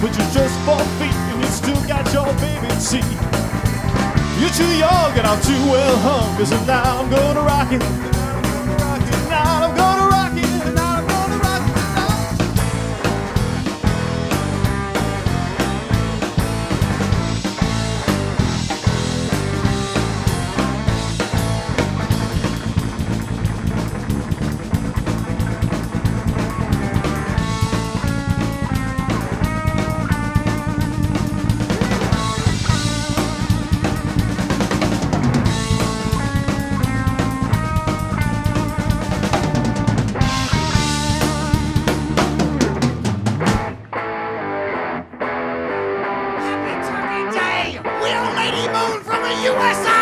but you're just four feet and you still got your baby teeth. You're too young and I'm too well hung, cause now I'm gonna rock it. We're Ladymoon from the USA!